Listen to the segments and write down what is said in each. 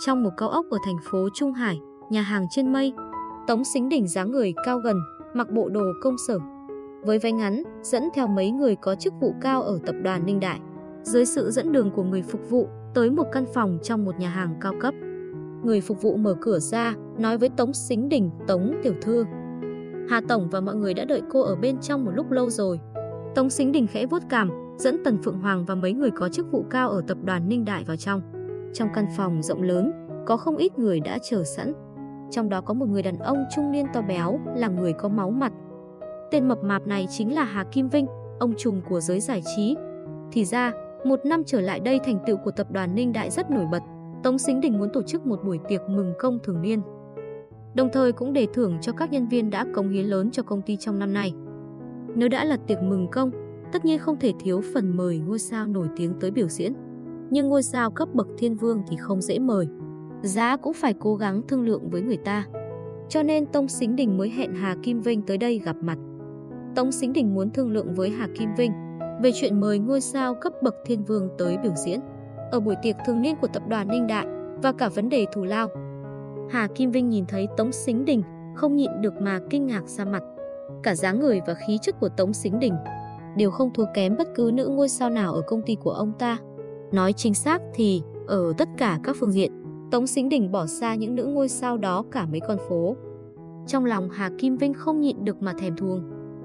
Trong một cao ốc ở thành phố Trung Hải, nhà hàng trên mây, Tống Xính Đỉnh dáng người cao gần, mặc bộ đồ công sở. Với váy ngắn, dẫn theo mấy người có chức vụ cao ở tập đoàn Ninh Đại. Dưới sự dẫn đường của người phục vụ, tới một căn phòng trong một nhà hàng cao cấp. Người phục vụ mở cửa ra, nói với Tống Xính Đình, Tống Tiểu Thư. Hà Tổng và mọi người đã đợi cô ở bên trong một lúc lâu rồi. Tống Xính Đình khẽ vuốt cảm, dẫn Tần Phượng Hoàng và mấy người có chức vụ cao ở tập đoàn Ninh Đại vào trong. Trong căn phòng rộng lớn, có không ít người đã chờ sẵn. Trong đó có một người đàn ông trung niên to béo, là người có máu mặt. Tên mập mạp này chính là Hà Kim Vinh, ông trùm của giới giải trí. Thì ra, một năm trở lại đây thành tựu của tập đoàn Ninh Đại rất nổi bật. Tống Xính Đình muốn tổ chức một buổi tiệc mừng công thường niên. Đồng thời cũng để thưởng cho các nhân viên đã cống hiến lớn cho công ty trong năm nay. Nếu đã là tiệc mừng công, tất nhiên không thể thiếu phần mời ngôi sao nổi tiếng tới biểu diễn. Nhưng ngôi sao cấp bậc thiên vương thì không dễ mời. Giá cũng phải cố gắng thương lượng với người ta. Cho nên Tông Xính Đình mới hẹn Hà Kim Vinh tới đây gặp mặt. Tống Xính Đình muốn thương lượng với Hà Kim Vinh về chuyện mời ngôi sao cấp bậc thiên vương tới biểu diễn ở buổi tiệc thường niên của tập đoàn Ninh Đại và cả vấn đề thù lao. Hà Kim Vinh nhìn thấy Tống Xính Đình không nhịn được mà kinh ngạc ra mặt. Cả dáng người và khí chất của Tống Xính Đình đều không thua kém bất cứ nữ ngôi sao nào ở công ty của ông ta. Nói chính xác thì ở tất cả các phương diện, Tống Sính Đình bỏ xa những nữ ngôi sao đó cả mấy con phố. Trong lòng Hà Kim Vinh không nhịn được mà thèm thuồng.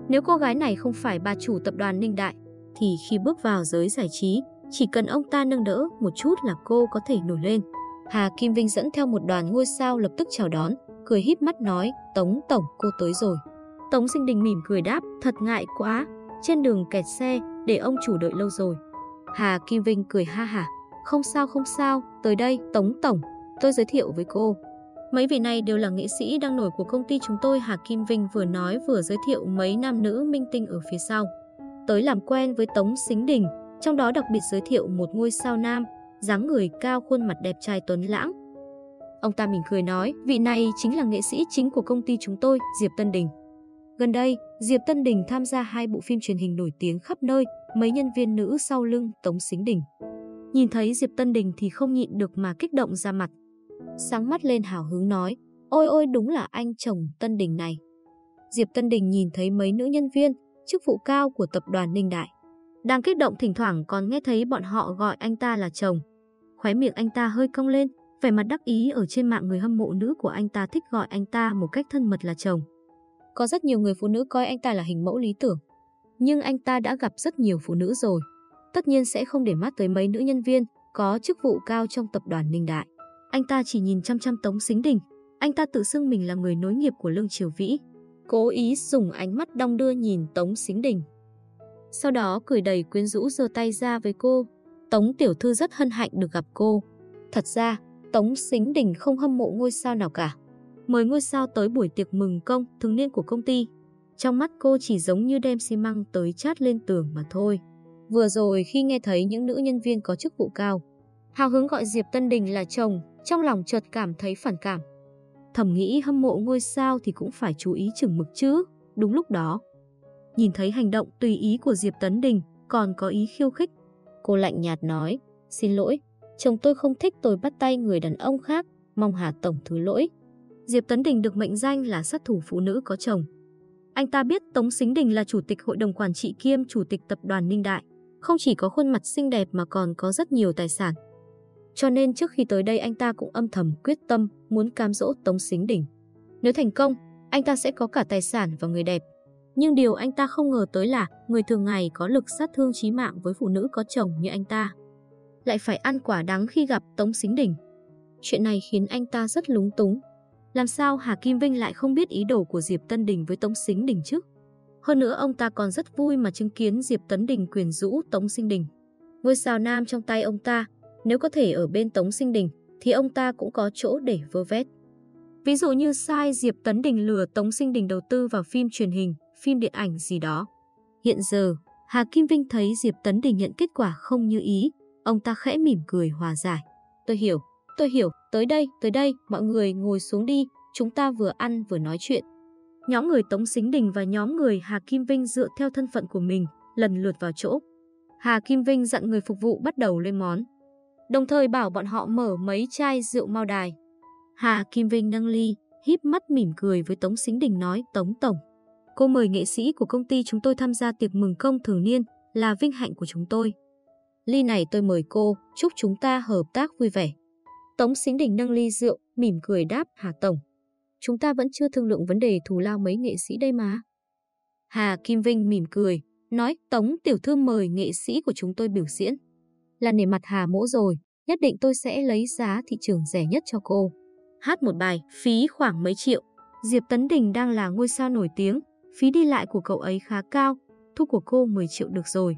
Nếu cô gái này không phải bà chủ tập đoàn Ninh Đại, thì khi bước vào giới giải trí, chỉ cần ông ta nâng đỡ một chút là cô có thể nổi lên. Hà Kim Vinh dẫn theo một đoàn ngôi sao lập tức chào đón, cười híp mắt nói, Tống Tổng cô tới rồi. Tống Sinh Đình mỉm cười đáp, thật ngại quá, trên đường kẹt xe, để ông chủ đợi lâu rồi. Hà Kim Vinh cười ha hả, không sao không sao, tới đây, Tống Tổng, tôi giới thiệu với cô. Mấy vị này đều là nghệ sĩ đang nổi của công ty chúng tôi Hà Kim Vinh vừa nói vừa giới thiệu mấy nam nữ minh tinh ở phía sau. Tới làm quen với Tống Xính Đình, trong đó đặc biệt giới thiệu một ngôi sao nam, dáng người cao khuôn mặt đẹp trai tuấn lãng. Ông ta mỉm cười nói, vị này chính là nghệ sĩ chính của công ty chúng tôi, Diệp Tân Đình. Gần đây, Diệp Tân Đình tham gia hai bộ phim truyền hình nổi tiếng khắp nơi, mấy nhân viên nữ sau lưng Tống Xính Đình. Nhìn thấy Diệp Tân Đình thì không nhịn được mà kích động ra mặt. Sáng mắt lên hào hứng nói, ôi ôi đúng là anh chồng Tân Đình này. Diệp Tân Đình nhìn thấy mấy nữ nhân viên, chức vụ cao của tập đoàn Ninh Đại. Đang kích động thỉnh thoảng còn nghe thấy bọn họ gọi anh ta là chồng. Khóe miệng anh ta hơi cong lên, vẻ mặt đắc ý ở trên mạng người hâm mộ nữ của anh ta thích gọi anh ta một cách thân mật là chồng. Có rất nhiều người phụ nữ coi anh ta là hình mẫu lý tưởng. Nhưng anh ta đã gặp rất nhiều phụ nữ rồi. Tất nhiên sẽ không để mắt tới mấy nữ nhân viên có chức vụ cao trong tập đoàn Ninh Đại. Anh ta chỉ nhìn chăm chăm Tống Xính Đình. Anh ta tự xưng mình là người nối nghiệp của Lương Triều Vĩ. Cố ý dùng ánh mắt đong đưa nhìn Tống Xính Đình. Sau đó cười đầy quyến rũ giơ tay ra với cô. Tống Tiểu Thư rất hân hạnh được gặp cô. Thật ra, Tống Xính Đình không hâm mộ ngôi sao nào cả. Mời ngôi sao tới buổi tiệc mừng công thường niên của công ty. Trong mắt cô chỉ giống như đem xi măng tới chát lên tường mà thôi. Vừa rồi khi nghe thấy những nữ nhân viên có chức vụ cao, hào hứng gọi Diệp Tân Đình là chồng, trong lòng chợt cảm thấy phản cảm. Thầm nghĩ hâm mộ ngôi sao thì cũng phải chú ý chừng mực chứ. Đúng lúc đó, nhìn thấy hành động tùy ý của Diệp Tấn Đình, còn có ý khiêu khích. Cô lạnh nhạt nói, xin lỗi, chồng tôi không thích tôi bắt tay người đàn ông khác, mong Hà Tổng thứ lỗi. Diệp Tấn Đình được mệnh danh là sát thủ phụ nữ có chồng. Anh ta biết Tống Xính Đình là chủ tịch hội đồng quản trị kiêm chủ tịch tập đoàn Ninh Đại. Không chỉ có khuôn mặt xinh đẹp mà còn có rất nhiều tài sản. Cho nên trước khi tới đây anh ta cũng âm thầm quyết tâm muốn cám dỗ Tống Xính Đình. Nếu thành công, anh ta sẽ có cả tài sản và người đẹp. Nhưng điều anh ta không ngờ tới là người thường ngày có lực sát thương chí mạng với phụ nữ có chồng như anh ta. Lại phải ăn quả đắng khi gặp Tống Xính Đình. Chuyện này khiến anh ta rất lúng túng. Làm sao Hà Kim Vinh lại không biết ý đồ của Diệp Tân Đình với Tống Xính Đình chứ? Hơn nữa ông ta còn rất vui mà chứng kiến Diệp Tấn Đình quyền rũ Tống Sinh Đình. Ngôi sao nam trong tay ông ta, nếu có thể ở bên Tống Sinh Đình, thì ông ta cũng có chỗ để vơ vét. Ví dụ như sai Diệp Tấn Đình lừa Tống Sinh Đình đầu tư vào phim truyền hình, phim điện ảnh gì đó. Hiện giờ, Hà Kim Vinh thấy Diệp Tấn Đình nhận kết quả không như ý, ông ta khẽ mỉm cười hòa giải. Tôi hiểu, tôi hiểu, tới đây, tới đây, mọi người ngồi xuống đi, chúng ta vừa ăn vừa nói chuyện. Nhóm người Tống Xính Đình và nhóm người Hà Kim Vinh dựa theo thân phận của mình, lần lượt vào chỗ. Hà Kim Vinh dặn người phục vụ bắt đầu lên món. đồng thời bảo bọn họ mở mấy chai rượu mao đài. Hà Kim Vinh nâng ly, híp mắt mỉm cười với Tống Xính Đình nói Tống Tổng. Cô mời nghệ sĩ của công ty chúng tôi tham gia tiệc mừng công thường niên là vinh hạnh của chúng tôi. Ly này tôi mời cô, chúc chúng ta hợp tác vui vẻ. Tống Xính Đình nâng ly rượu, mỉm cười đáp Hà Tổng. Chúng ta vẫn chưa thương lượng vấn đề thù lao mấy nghệ sĩ đây mà. Hà Kim Vinh mỉm cười, nói Tống Tiểu Thư mời nghệ sĩ của chúng tôi biểu diễn. Là nề mặt Hà mỗ rồi, nhất định tôi sẽ lấy giá thị trường rẻ nhất cho cô. Hát một bài, phí khoảng mấy triệu. Diệp Tấn Đình đang là ngôi sao nổi tiếng, phí đi lại của cậu ấy khá cao, thu của cô 10 triệu được rồi.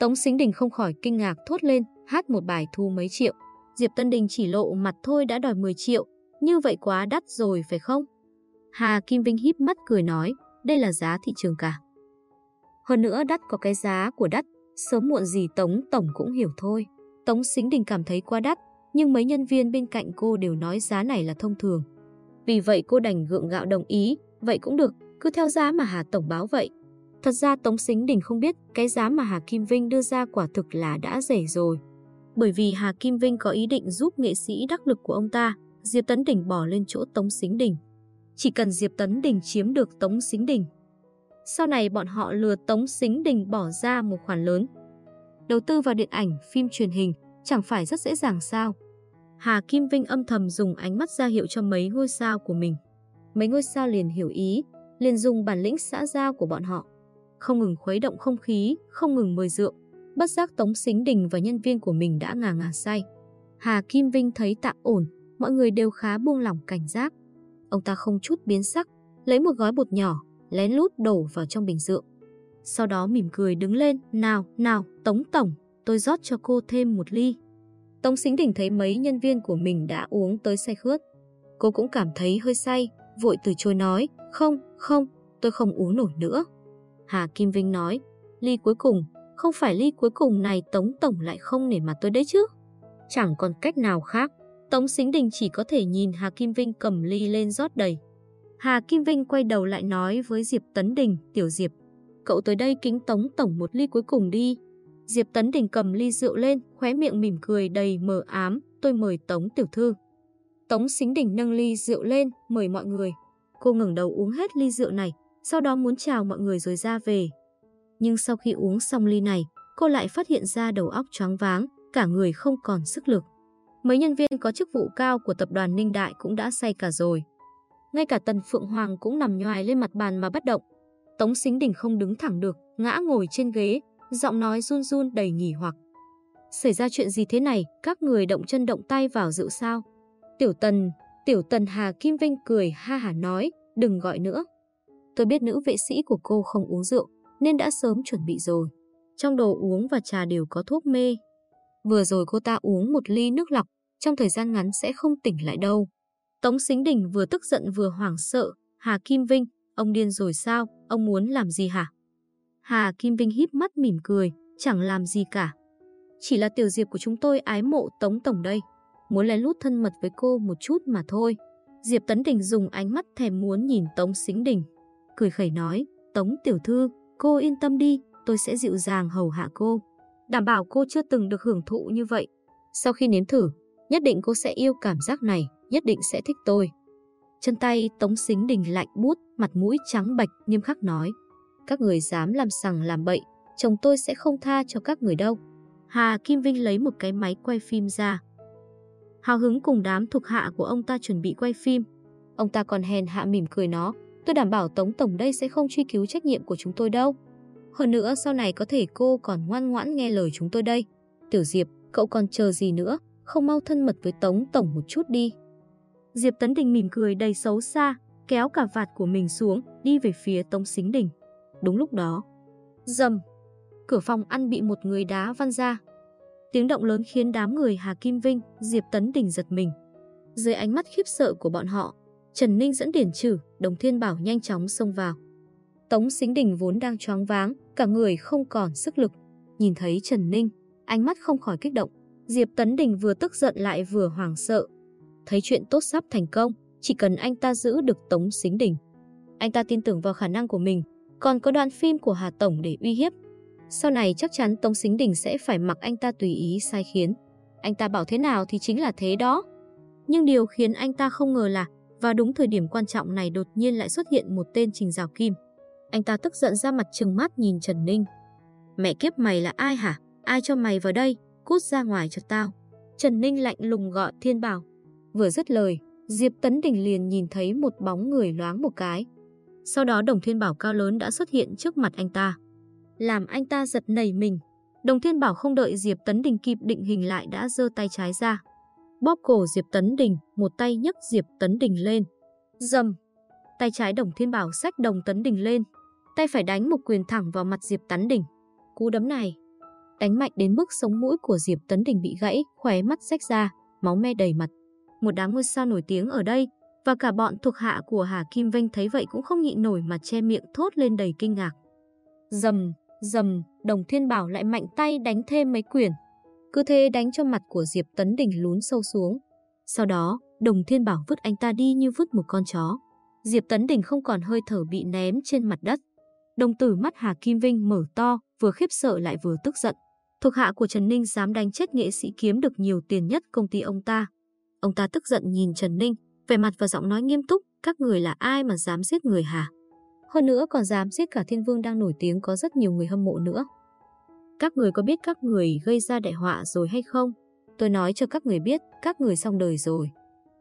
Tống Xính Đình không khỏi kinh ngạc thốt lên, hát một bài thu mấy triệu. Diệp Tân Đình chỉ lộ mặt thôi đã đòi 10 triệu, như vậy quá đắt rồi phải không? Hà Kim Vinh híp mắt cười nói, đây là giá thị trường cả. Hơn nữa đắt có cái giá của đắt, sớm muộn gì Tống Tổng cũng hiểu thôi. Tống Xính Đình cảm thấy quá đắt, nhưng mấy nhân viên bên cạnh cô đều nói giá này là thông thường. Vì vậy cô đành gượng gạo đồng ý, vậy cũng được, cứ theo giá mà Hà Tổng báo vậy. Thật ra Tống Xính Đình không biết cái giá mà Hà Kim Vinh đưa ra quả thực là đã rẻ rồi. Bởi vì Hà Kim Vinh có ý định giúp nghệ sĩ đắc lực của ông ta, Diệp Tấn Đình bỏ lên chỗ Tống Xính Đình. Chỉ cần Diệp Tấn Đình chiếm được Tống Xính Đình. Sau này bọn họ lừa Tống Xính Đình bỏ ra một khoản lớn. Đầu tư vào điện ảnh, phim truyền hình chẳng phải rất dễ dàng sao. Hà Kim Vinh âm thầm dùng ánh mắt ra hiệu cho mấy ngôi sao của mình. Mấy ngôi sao liền hiểu ý, liền dùng bản lĩnh xã giao của bọn họ. Không ngừng khuấy động không khí, không ngừng mời rượu. Bất giác Tống Xính Đình và nhân viên của mình đã ngà ngà say. Hà Kim Vinh thấy tạm ổn, mọi người đều khá buông lỏng cảnh giác. Ông ta không chút biến sắc, lấy một gói bột nhỏ, lén lút đổ vào trong bình rượu. Sau đó mỉm cười đứng lên, nào, nào, Tống Tổng, tôi rót cho cô thêm một ly. Tống Xính Đình thấy mấy nhân viên của mình đã uống tới say khướt. Cô cũng cảm thấy hơi say, vội từ chối nói, không, không, tôi không uống nổi nữa. Hà Kim Vinh nói, ly cuối cùng, không phải ly cuối cùng này Tống Tổng lại không nể mặt tôi đấy chứ. Chẳng còn cách nào khác, Tống Xính Đình chỉ có thể nhìn Hà Kim Vinh cầm ly lên rót đầy. Hà Kim Vinh quay đầu lại nói với Diệp Tấn Đình, Tiểu Diệp, cậu tới đây kính Tống Tổng một ly cuối cùng đi. Diệp Tấn Đình cầm ly rượu lên, khóe miệng mỉm cười đầy mờ ám, tôi mời Tống Tiểu Thư. Tống Xính Đình nâng ly rượu lên, mời mọi người. Cô ngẩng đầu uống hết ly rượu này, sau đó muốn chào mọi người rồi ra về. Nhưng sau khi uống xong ly này, cô lại phát hiện ra đầu óc choáng váng, cả người không còn sức lực. Mấy nhân viên có chức vụ cao của tập đoàn Ninh Đại cũng đã say cả rồi. Ngay cả Tần Phượng Hoàng cũng nằm nhoài lên mặt bàn mà bất động. Tống Xính Đình không đứng thẳng được, ngã ngồi trên ghế, giọng nói run run đầy nghỉ hoặc. Xảy ra chuyện gì thế này, các người động chân động tay vào rượu sao? Tiểu Tần, Tiểu Tần Hà Kim Vinh cười ha hả nói, đừng gọi nữa. Tôi biết nữ vệ sĩ của cô không uống rượu, nên đã sớm chuẩn bị rồi. Trong đồ uống và trà đều có thuốc mê. Vừa rồi cô ta uống một ly nước lọc, trong thời gian ngắn sẽ không tỉnh lại đâu. Tống Xính Đình vừa tức giận vừa hoảng sợ, Hà Kim Vinh, ông điên rồi sao, ông muốn làm gì hả? Hà Kim Vinh híp mắt mỉm cười, chẳng làm gì cả. Chỉ là tiểu diệp của chúng tôi ái mộ Tống Tổng đây, muốn lén lút thân mật với cô một chút mà thôi. Diệp Tấn Đình dùng ánh mắt thèm muốn nhìn Tống Xính Đình, cười khẩy nói, Tống Tiểu Thư, cô yên tâm đi, tôi sẽ dịu dàng hầu hạ cô. Đảm bảo cô chưa từng được hưởng thụ như vậy. Sau khi nếm thử, nhất định cô sẽ yêu cảm giác này, nhất định sẽ thích tôi. Chân tay Tống Xính Đình lạnh bút, mặt mũi trắng bạch, nghiêm khắc nói. Các người dám làm sằng làm bậy, chồng tôi sẽ không tha cho các người đâu. Hà Kim Vinh lấy một cái máy quay phim ra. Hào hứng cùng đám thuộc hạ của ông ta chuẩn bị quay phim. Ông ta còn hèn hạ mỉm cười nó. Tôi đảm bảo Tống Tổng đây sẽ không truy cứu trách nhiệm của chúng tôi đâu. Hơn nữa sau này có thể cô còn ngoan ngoãn nghe lời chúng tôi đây. Tiểu Diệp, cậu còn chờ gì nữa? Không mau thân mật với Tống Tổng một chút đi. Diệp Tấn Đình mỉm cười đầy xấu xa, kéo cả vạt của mình xuống, đi về phía Tống Xính Đình. Đúng lúc đó, dầm, cửa phòng ăn bị một người đá văng ra. Tiếng động lớn khiến đám người Hà Kim Vinh, Diệp Tấn Đình giật mình. Dưới ánh mắt khiếp sợ của bọn họ, Trần Ninh dẫn Điển Trử, Đồng Thiên Bảo nhanh chóng xông vào. Tống Xính Đình vốn đang choáng váng, cả người không còn sức lực. Nhìn thấy Trần Ninh, ánh mắt không khỏi kích động. Diệp Tấn Đình vừa tức giận lại vừa hoảng sợ. Thấy chuyện tốt sắp thành công, chỉ cần anh ta giữ được Tống Xính Đình. Anh ta tin tưởng vào khả năng của mình, còn có đoạn phim của Hà Tổng để uy hiếp. Sau này chắc chắn Tống Xính Đình sẽ phải mặc anh ta tùy ý sai khiến. anh ta bảo thế nào thì chính là thế đó. Nhưng điều khiến anh ta không ngờ là và đúng thời điểm quan trọng này đột nhiên lại xuất hiện một tên Trình Giảo Kim. Anh ta tức giận ra mặt trừng mắt nhìn Trần Ninh. Mẹ kiếp mày là ai hả? Ai cho mày vào đây? Cút ra ngoài cho tao. Trần Ninh lạnh lùng gọi Thiên Bảo. Vừa dứt lời, Diệp Tấn Đình liền nhìn thấy một bóng người loáng một cái. Sau đó Đồng Thiên Bảo cao lớn đã xuất hiện trước mặt anh ta. Làm anh ta giật nảy mình. Đồng Thiên Bảo không đợi Diệp Tấn Đình kịp định hình lại đã giơ tay trái ra. Bóp cổ Diệp Tấn Đình, một tay nhấc Diệp Tấn Đình lên. Dầm! Tay trái Đồng Thiên Bảo xách Đồng Tấn Đình lên. Tay phải đánh một quyền thẳng vào mặt Diệp Tấn Đình. Cú đấm này đánh mạnh đến mức sống mũi của Diệp Tấn Đình bị gãy, khóe mắt rách ra, máu me đầy mặt. Một đám ngôi sao nổi tiếng ở đây và cả bọn thuộc hạ của Hà Kim Vinh thấy vậy cũng không nhịn nổi mà che miệng thốt lên đầy kinh ngạc. Dầm, dầm, Đồng Thiên Bảo lại mạnh tay đánh thêm mấy quyền. Cứ thế đánh cho mặt của Diệp Tấn Đình lún sâu xuống. Sau đó, Đồng Thiên Bảo vứt anh ta đi như vứt một con chó. Diệp Tấn Đình không còn hơi thở bị ném trên mặt đất. Đồng tử mắt Hà Kim Vinh mở to, vừa khiếp sợ lại vừa tức giận. Thuộc hạ của Trần Ninh dám đánh chết nghệ sĩ kiếm được nhiều tiền nhất công ty ông ta. Ông ta tức giận nhìn Trần Ninh, vẻ mặt và giọng nói nghiêm túc, các người là ai mà dám giết người hả? Hơn nữa còn dám giết cả thiên vương đang nổi tiếng có rất nhiều người hâm mộ nữa. Các người có biết các người gây ra đại họa rồi hay không? Tôi nói cho các người biết, các người xong đời rồi.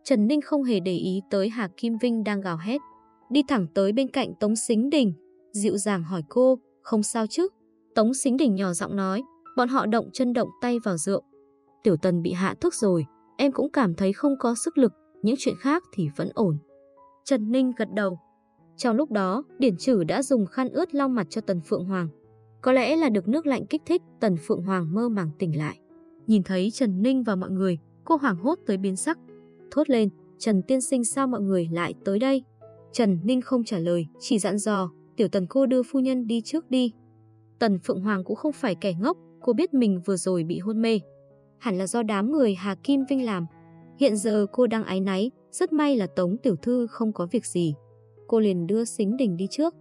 Trần Ninh không hề để ý tới Hà Kim Vinh đang gào hét. Đi thẳng tới bên cạnh Tống Xính Đình, dịu dàng hỏi cô, không sao chứ? Tống Xính Đình nhỏ giọng nói, bọn họ động chân động tay vào rượu. Tiểu Tần bị hạ thuốc rồi, em cũng cảm thấy không có sức lực, những chuyện khác thì vẫn ổn. Trần Ninh gật đầu. Trong lúc đó, Điển Trử đã dùng khăn ướt lau mặt cho Tần Phượng Hoàng. Có lẽ là được nước lạnh kích thích, Tần Phượng Hoàng mơ màng tỉnh lại. Nhìn thấy Trần Ninh và mọi người, cô hoảng hốt tới biến sắc. Thốt lên, Trần Tiên Sinh sao mọi người lại tới đây? Trần Ninh không trả lời, chỉ dặn dò, tiểu tần cô đưa phu nhân đi trước đi. Tần Phượng Hoàng cũng không phải kẻ ngốc, cô biết mình vừa rồi bị hôn mê. Hẳn là do đám người Hà Kim Vinh làm. Hiện giờ cô đang ái náy, rất may là Tống Tiểu Thư không có việc gì. Cô liền đưa Xính Đình đi trước.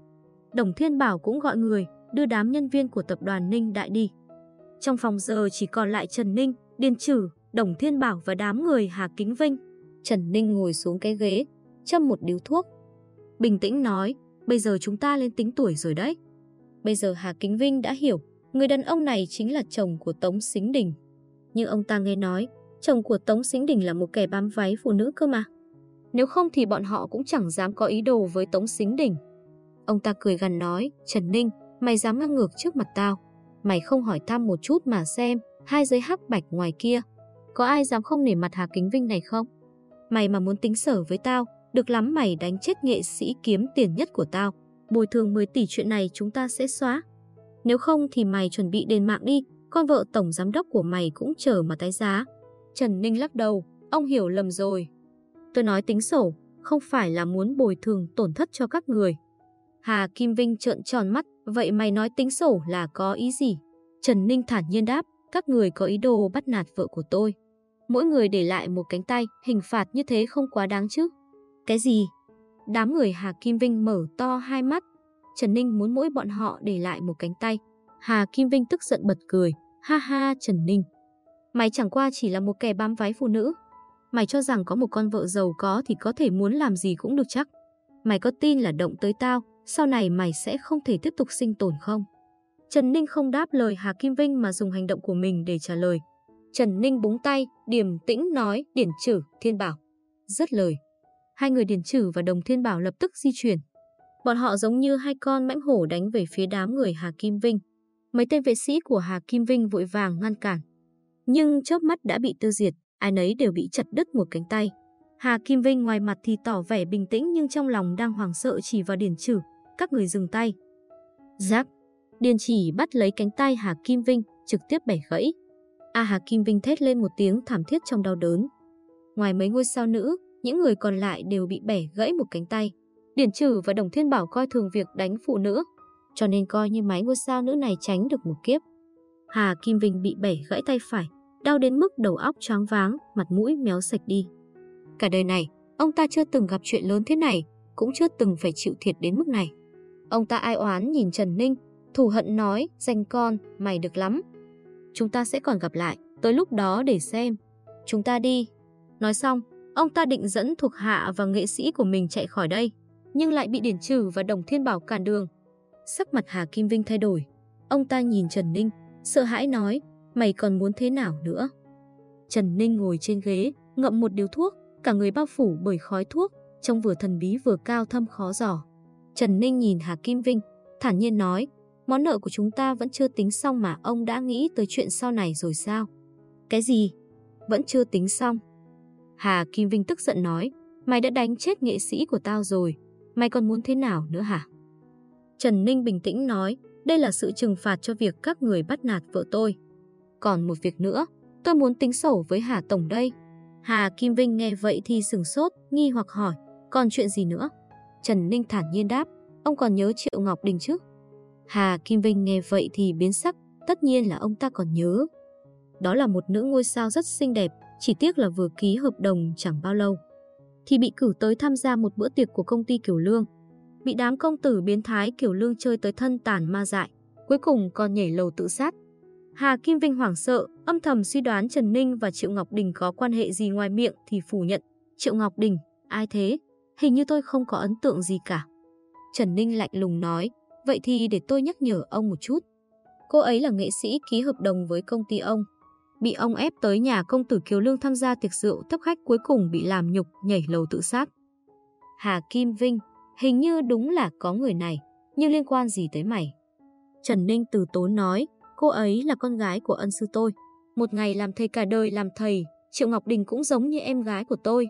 Đồng Thiên Bảo cũng gọi người, đưa đám nhân viên của tập đoàn Ninh Đại đi. Trong phòng giờ chỉ còn lại Trần Ninh, Điền Trử, Đồng Thiên Bảo và đám người Hà Kính Vinh. Trần Ninh ngồi xuống cái ghế, châm một điếu thuốc. Bình tĩnh nói, bây giờ chúng ta lên tính tuổi rồi đấy. Bây giờ Hà Kính Vinh đã hiểu, người đàn ông này chính là chồng của Tống Xính Đình. Nhưng ông ta nghe nói, chồng của Tống Xính Đình là một kẻ bám váy phụ nữ cơ mà. Nếu không thì bọn họ cũng chẳng dám có ý đồ với Tống Xính Đình. Ông ta cười gần nói, Trần Ninh, mày dám ngang ngược trước mặt tao. Mày không hỏi thăm một chút mà xem, hai giấy hắc bạch ngoài kia. Có ai dám không nể mặt Hà Kính Vinh này không? Mày mà muốn tính sở với tao, được lắm mày đánh chết nghệ sĩ kiếm tiền nhất của tao. Bồi thường 10 tỷ chuyện này chúng ta sẽ xóa. Nếu không thì mày chuẩn bị đền mạng đi, con vợ tổng giám đốc của mày cũng chờ mà tái giá. Trần Ninh lắc đầu, ông hiểu lầm rồi. Tôi nói tính sổ, không phải là muốn bồi thường tổn thất cho các người. Hà Kim Vinh trợn tròn mắt, vậy mày nói tính sổ là có ý gì? Trần Ninh thản nhiên đáp, các người có ý đồ bắt nạt vợ của tôi. Mỗi người để lại một cánh tay, hình phạt như thế không quá đáng chứ. Cái gì? Đám người Hà Kim Vinh mở to hai mắt. Trần Ninh muốn mỗi bọn họ để lại một cánh tay. Hà Kim Vinh tức giận bật cười. Ha ha Trần Ninh. Mày chẳng qua chỉ là một kẻ bám váy phụ nữ. Mày cho rằng có một con vợ giàu có thì có thể muốn làm gì cũng được chắc. Mày có tin là động tới tao, sau này mày sẽ không thể tiếp tục sinh tồn không? Trần Ninh không đáp lời Hà Kim Vinh mà dùng hành động của mình để trả lời. Trần Ninh búng tay, điềm tĩnh nói, điển trừ, thiên bảo. Rất lời. Hai người điển trừ và đồng thiên bảo lập tức di chuyển. Bọn họ giống như hai con mãnh hổ đánh về phía đám người Hà Kim Vinh. Mấy tên vệ sĩ của Hà Kim Vinh vội vàng ngăn cản. Nhưng chớp mắt đã bị tiêu diệt, ai nấy đều bị chặt đứt một cánh tay. Hà Kim Vinh ngoài mặt thì tỏ vẻ bình tĩnh nhưng trong lòng đang hoảng sợ chỉ vào điển Trừ, các người dừng tay. Giác, Điền chỉ bắt lấy cánh tay Hà Kim Vinh, trực tiếp bẻ gãy. A Hà Kim Vinh thét lên một tiếng thảm thiết trong đau đớn. Ngoài mấy ngôi sao nữ, những người còn lại đều bị bẻ gãy một cánh tay. Điển Trừ và Đồng Thiên Bảo coi thường việc đánh phụ nữ, cho nên coi như mấy ngôi sao nữ này tránh được một kiếp. Hà Kim Vinh bị bẻ gãy tay phải, đau đến mức đầu óc choáng váng, mặt mũi méo sạch đi. Cả đời này, ông ta chưa từng gặp chuyện lớn thế này, cũng chưa từng phải chịu thiệt đến mức này. Ông ta ai oán nhìn Trần Ninh, thù hận nói, danh con, mày được lắm. Chúng ta sẽ còn gặp lại. tới lúc đó để xem. Chúng ta đi. Nói xong, ông ta định dẫn thuộc hạ và nghệ sĩ của mình chạy khỏi đây, nhưng lại bị Điển Trừ và Đồng Thiên Bảo cản đường. Sắc mặt Hà Kim Vinh thay đổi. Ông ta nhìn Trần Ninh, sợ hãi nói, mày còn muốn thế nào nữa? Trần Ninh ngồi trên ghế, ngậm một điếu thuốc, cả người bao phủ bởi khói thuốc, trông vừa thần bí vừa cao thâm khó dò. Trần Ninh nhìn Hà Kim Vinh, thản nhiên nói, món nợ của chúng ta vẫn chưa tính xong mà ông đã nghĩ tới chuyện sau này rồi sao? Cái gì? Vẫn chưa tính xong. Hà Kim Vinh tức giận nói, mày đã đánh chết nghệ sĩ của tao rồi, mày còn muốn thế nào nữa hả? Trần Ninh bình tĩnh nói, đây là sự trừng phạt cho việc các người bắt nạt vợ tôi. Còn một việc nữa, tôi muốn tính sổ với Hà Tổng đây. Hà Kim Vinh nghe vậy thì sừng sốt, nghi hoặc hỏi, còn chuyện gì nữa? Trần Ninh thản nhiên đáp, ông còn nhớ Triệu Ngọc Đình chứ? Hà Kim Vinh nghe vậy thì biến sắc, tất nhiên là ông ta còn nhớ. Đó là một nữ ngôi sao rất xinh đẹp, chỉ tiếc là vừa ký hợp đồng chẳng bao lâu. Thì bị cử tới tham gia một bữa tiệc của công ty Kiều Lương. Bị đám công tử biến thái Kiều Lương chơi tới thân tàn ma dại, cuối cùng còn nhảy lầu tự sát. Hà Kim Vinh hoảng sợ, âm thầm suy đoán Trần Ninh và Triệu Ngọc Đình có quan hệ gì ngoài miệng thì phủ nhận. Triệu Ngọc Đình, ai thế? Hình như tôi không có ấn tượng gì cả. Trần Ninh lạnh lùng nói, vậy thì để tôi nhắc nhở ông một chút. Cô ấy là nghệ sĩ ký hợp đồng với công ty ông. Bị ông ép tới nhà công tử Kiều Lương tham gia tiệc rượu thấp khách cuối cùng bị làm nhục nhảy lầu tự sát. Hà Kim Vinh, hình như đúng là có người này, nhưng liên quan gì tới mày? Trần Ninh từ tốn nói, cô ấy là con gái của ân sư tôi. Một ngày làm thầy cả đời làm thầy, Triệu Ngọc Đình cũng giống như em gái của tôi.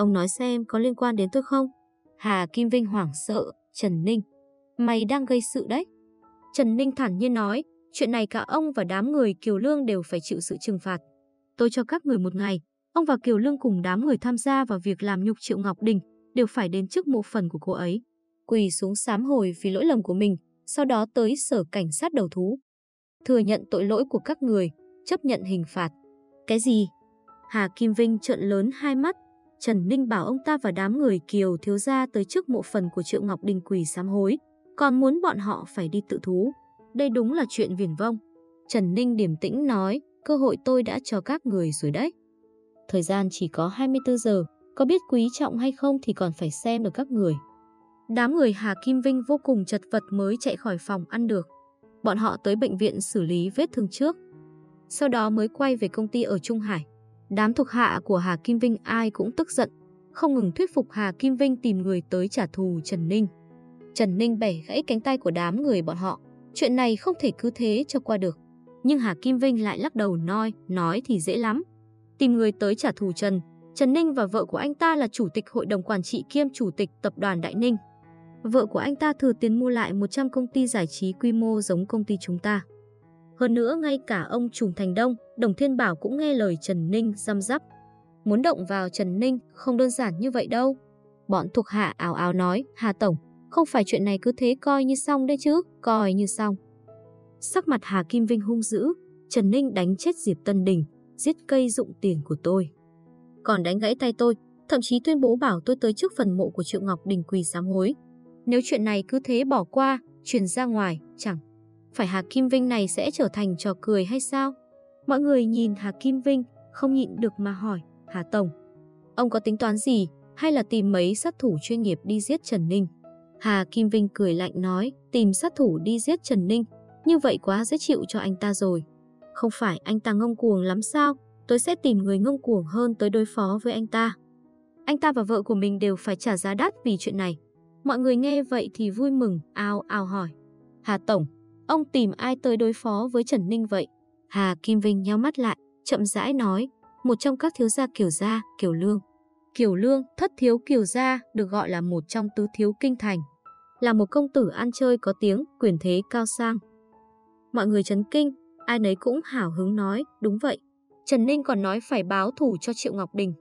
Ông nói xem có liên quan đến tôi không? Hà Kim Vinh hoảng sợ, Trần Ninh. Mày đang gây sự đấy. Trần Ninh thản nhiên nói, chuyện này cả ông và đám người Kiều Lương đều phải chịu sự trừng phạt. Tôi cho các người một ngày, ông và Kiều Lương cùng đám người tham gia vào việc làm nhục Triệu Ngọc Đình đều phải đến trước mộ phần của cô ấy. Quỳ xuống sám hồi vì lỗi lầm của mình, sau đó tới sở cảnh sát đầu thú. Thừa nhận tội lỗi của các người, chấp nhận hình phạt. Cái gì? Hà Kim Vinh trợn lớn hai mắt, Trần Ninh bảo ông ta và đám người Kiều thiếu gia tới trước mộ phần của Triệu Ngọc Đình quỳ sám hối, còn muốn bọn họ phải đi tự thú. Đây đúng là chuyện viển vông. Trần Ninh điềm tĩnh nói, cơ hội tôi đã cho các người rồi đấy. Thời gian chỉ có 24 giờ, có biết quý trọng hay không thì còn phải xem được các người. Đám người Hà Kim Vinh vô cùng chật vật mới chạy khỏi phòng ăn được. Bọn họ tới bệnh viện xử lý vết thương trước. Sau đó mới quay về công ty ở Trung Hải. Đám thuộc hạ của Hà Kim Vinh ai cũng tức giận, không ngừng thuyết phục Hà Kim Vinh tìm người tới trả thù Trần Ninh. Trần Ninh bẻ gãy cánh tay của đám người bọn họ. Chuyện này không thể cứ thế cho qua được. Nhưng Hà Kim Vinh lại lắc đầu nói, nói thì dễ lắm. Tìm người tới trả thù Trần. Trần Ninh và vợ của anh ta là chủ tịch hội đồng quản trị kiêm chủ tịch tập đoàn Đại Ninh. Vợ của anh ta thừa tiền mua lại 100 công ty giải trí quy mô giống công ty chúng ta. Hơn nữa ngay cả ông Trùng Thành Đông, Đồng Thiên Bảo cũng nghe lời Trần Ninh răm rắp. Muốn động vào Trần Ninh không đơn giản như vậy đâu. Bọn thuộc hạ ảo ảo nói, Hà Tổng, không phải chuyện này cứ thế coi như xong đấy chứ, coi như xong. Sắc mặt Hà Kim Vinh hung dữ, Trần Ninh đánh chết Diệp Tân Đình, giết cây dụng tiền của tôi. Còn đánh gãy tay tôi, thậm chí tuyên bố bảo tôi tới trước phần mộ của Triệu Ngọc Đình quỳ sám hối. Nếu chuyện này cứ thế bỏ qua, truyền ra ngoài, chẳng phải Hà Kim Vinh này sẽ trở thành trò cười hay sao? Mọi người nhìn Hà Kim Vinh, không nhịn được mà hỏi, Hà Tổng, ông có tính toán gì hay là tìm mấy sát thủ chuyên nghiệp đi giết Trần Ninh? Hà Kim Vinh cười lạnh nói, tìm sát thủ đi giết Trần Ninh, như vậy quá dễ chịu cho anh ta rồi. Không phải anh ta ngông cuồng lắm sao, tôi sẽ tìm người ngông cuồng hơn tới đối phó với anh ta. Anh ta và vợ của mình đều phải trả giá đắt vì chuyện này. Mọi người nghe vậy thì vui mừng, ao ao hỏi. Hà Tổng, ông tìm ai tới đối phó với Trần Ninh vậy? Hà Kim Vinh nheo mắt lại, chậm rãi nói, một trong các thiếu gia Kiều Gia, Kiều Lương. Kiều Lương, thất thiếu Kiều Gia, được gọi là một trong tứ thiếu kinh thành. Là một công tử ăn chơi có tiếng, quyền thế cao sang. Mọi người chấn kinh, ai nấy cũng hào hứng nói, đúng vậy. Trần Ninh còn nói phải báo thủ cho Triệu Ngọc Đình.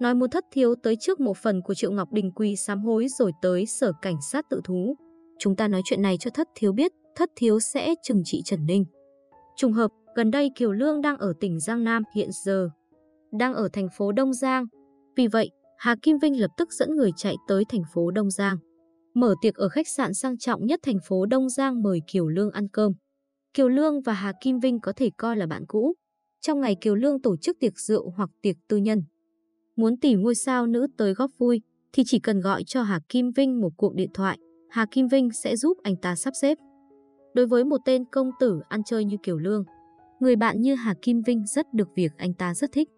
Nói muốn thất thiếu tới trước một phần của Triệu Ngọc Đình quỳ sám hối rồi tới sở cảnh sát tự thú. Chúng ta nói chuyện này cho thất thiếu biết, thất thiếu sẽ trừng trị Trần Ninh. Trùng hợp, gần đây Kiều Lương đang ở tỉnh Giang Nam hiện giờ. Đang ở thành phố Đông Giang. Vì vậy, Hà Kim Vinh lập tức dẫn người chạy tới thành phố Đông Giang. Mở tiệc ở khách sạn sang trọng nhất thành phố Đông Giang mời Kiều Lương ăn cơm. Kiều Lương và Hà Kim Vinh có thể coi là bạn cũ. trong ngày Kiều Lương tổ chức tiệc rượu hoặc tiệc tư nhân. Muốn tìm ngôi sao nữ tới góp vui thì chỉ cần gọi cho Hà Kim Vinh một cuộc điện thoại, Hà Kim Vinh sẽ giúp anh ta sắp xếp. Đối với một tên công tử ăn chơi như Kiều Lương, người bạn như Hà Kim Vinh rất được việc anh ta rất thích.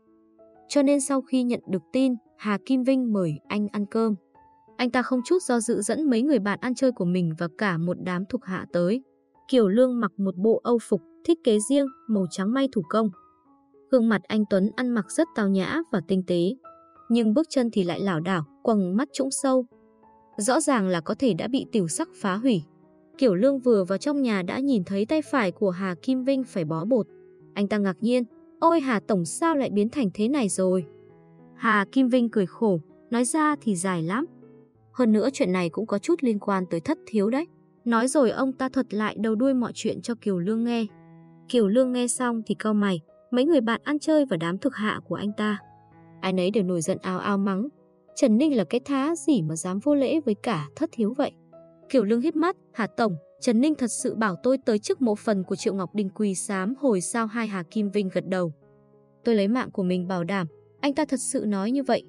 Cho nên sau khi nhận được tin, Hà Kim Vinh mời anh ăn cơm. Anh ta không chút do dự dẫn mấy người bạn ăn chơi của mình và cả một đám thuộc hạ tới. Kiều Lương mặc một bộ âu phục thiết kế riêng, màu trắng may thủ công. Gương mặt anh Tuấn ăn mặc rất tao nhã và tinh tế, nhưng bước chân thì lại lảo đảo, quầng mắt trũng sâu. Rõ ràng là có thể đã bị tiểu sắc phá hủy. Kiểu Lương vừa vào trong nhà đã nhìn thấy tay phải của Hà Kim Vinh phải bó bột. Anh ta ngạc nhiên, ôi Hà Tổng sao lại biến thành thế này rồi? Hà Kim Vinh cười khổ, nói ra thì dài lắm. Hơn nữa chuyện này cũng có chút liên quan tới thất thiếu đấy. Nói rồi ông ta thuật lại đầu đuôi mọi chuyện cho Kiều Lương nghe. Kiều Lương nghe xong thì cau mày, mấy người bạn ăn chơi và đám thực hạ của anh ta. Ai nấy đều nổi giận ao ao mắng. Trần Ninh là cái thá gì mà dám vô lễ với cả thất thiếu vậy? Kiểu Lương hít mắt, Hà Tổng, Trần Ninh thật sự bảo tôi tới trước mộ phần của Triệu Ngọc Đình quỳ sám hồi sao hai Hà Kim Vinh gật đầu. Tôi lấy mạng của mình bảo đảm, anh ta thật sự nói như vậy.